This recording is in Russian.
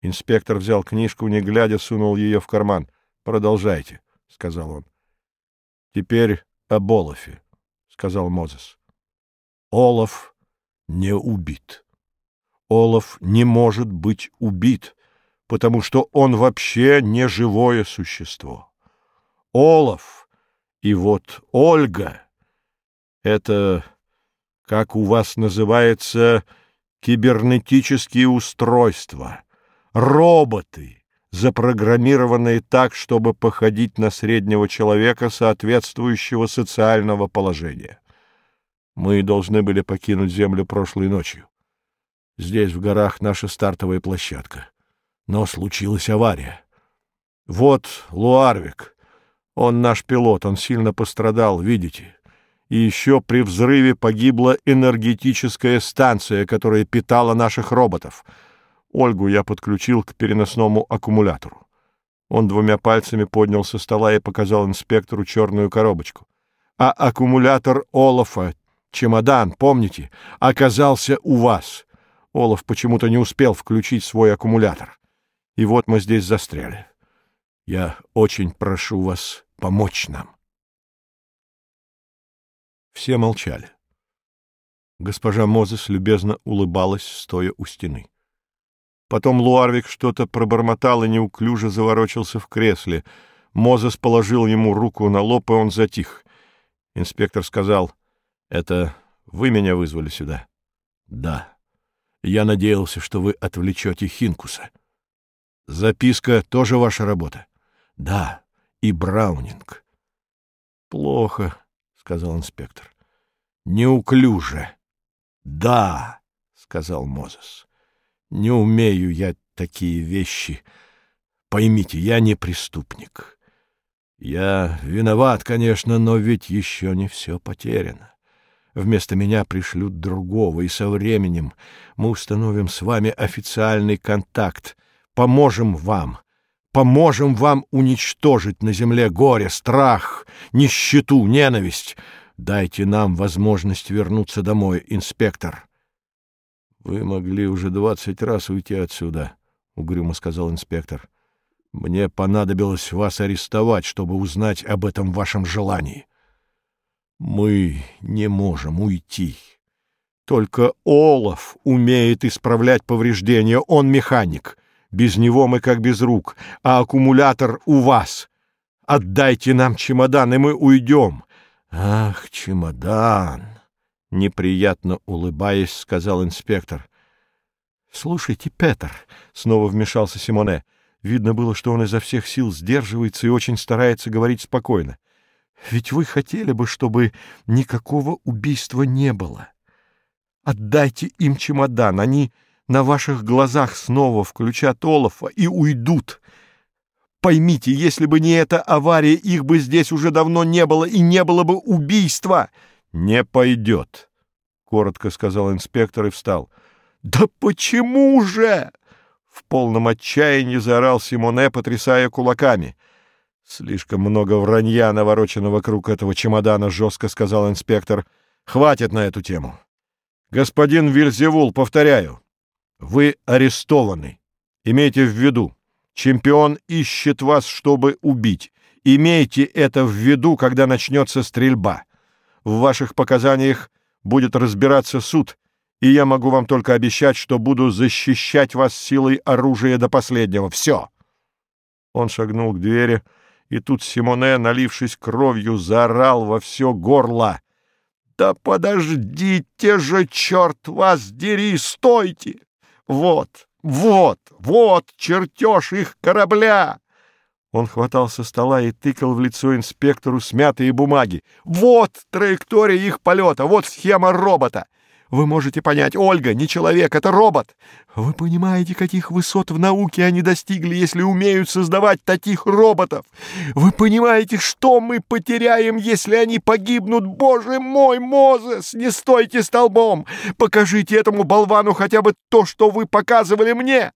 Инспектор взял книжку, не глядя, сунул ее в карман. «Продолжайте», — сказал он. «Теперь об Олафе», — сказал Мозес. «Олаф не убит. Олаф не может быть убит, потому что он вообще не живое существо. Олаф и вот Ольга — это, как у вас называется, кибернетические устройства, роботы, запрограммированные так, чтобы походить на среднего человека соответствующего социального положения. Мы должны были покинуть Землю прошлой ночью. Здесь, в горах, наша стартовая площадка. Но случилась авария. Вот Луарвик. Он наш пилот, он сильно пострадал, видите. И еще при взрыве погибла энергетическая станция, которая питала наших роботов — Ольгу я подключил к переносному аккумулятору. Он двумя пальцами поднял со стола и показал инспектору черную коробочку. А аккумулятор Олафа, чемодан, помните, оказался у вас. Олаф почему-то не успел включить свой аккумулятор. И вот мы здесь застряли. Я очень прошу вас помочь нам. Все молчали. Госпожа Мозес любезно улыбалась, стоя у стены. Потом Луарвик что-то пробормотал и неуклюже заворочился в кресле. Мозес положил ему руку на лоб, и он затих. Инспектор сказал, «Это вы меня вызвали сюда?» «Да. Я надеялся, что вы отвлечете Хинкуса». «Записка тоже ваша работа?» «Да, и Браунинг». «Плохо», — сказал инспектор. «Неуклюже». «Да», — сказал Мозес. Не умею я такие вещи. Поймите, я не преступник. Я виноват, конечно, но ведь еще не все потеряно. Вместо меня пришлют другого, и со временем мы установим с вами официальный контакт, поможем вам, поможем вам уничтожить на земле горе, страх, нищету, ненависть. Дайте нам возможность вернуться домой, инспектор. Вы могли уже двадцать раз уйти отсюда, угрюмо сказал инспектор. Мне понадобилось вас арестовать, чтобы узнать об этом вашем желании. Мы не можем уйти. Только Олаф умеет исправлять повреждения, он механик. Без него мы как без рук, а аккумулятор у вас. Отдайте нам чемодан, и мы уйдем. Ах, чемодан! — неприятно улыбаясь, сказал инспектор. — Слушайте, Петр, — снова вмешался Симоне. Видно было, что он изо всех сил сдерживается и очень старается говорить спокойно. — Ведь вы хотели бы, чтобы никакого убийства не было. Отдайте им чемодан, они на ваших глазах снова включат Олафа и уйдут. Поймите, если бы не эта авария, их бы здесь уже давно не было, и не было бы убийства. —— Не пойдет, — коротко сказал инспектор и встал. — Да почему же? — в полном отчаянии заорал Симоне, потрясая кулаками. — Слишком много вранья наворочено вокруг этого чемодана, — жестко сказал инспектор. — Хватит на эту тему. Господин Вильзевул, повторяю, вы арестованы. Имейте в виду, чемпион ищет вас, чтобы убить. Имейте это в виду, когда начнется стрельба. В ваших показаниях будет разбираться суд, и я могу вам только обещать, что буду защищать вас силой оружия до последнего. Все!» Он шагнул к двери, и тут Симоне, налившись кровью, заорал во все горло. «Да подождите же, черт вас дери, стойте! Вот, вот, вот чертеж их корабля!» Он хватал со стола и тыкал в лицо инспектору смятые бумаги. «Вот траектория их полета, вот схема робота. Вы можете понять, Ольга не человек, это робот. Вы понимаете, каких высот в науке они достигли, если умеют создавать таких роботов? Вы понимаете, что мы потеряем, если они погибнут? Боже мой, Мозес, не стойте столбом! Покажите этому болвану хотя бы то, что вы показывали мне!»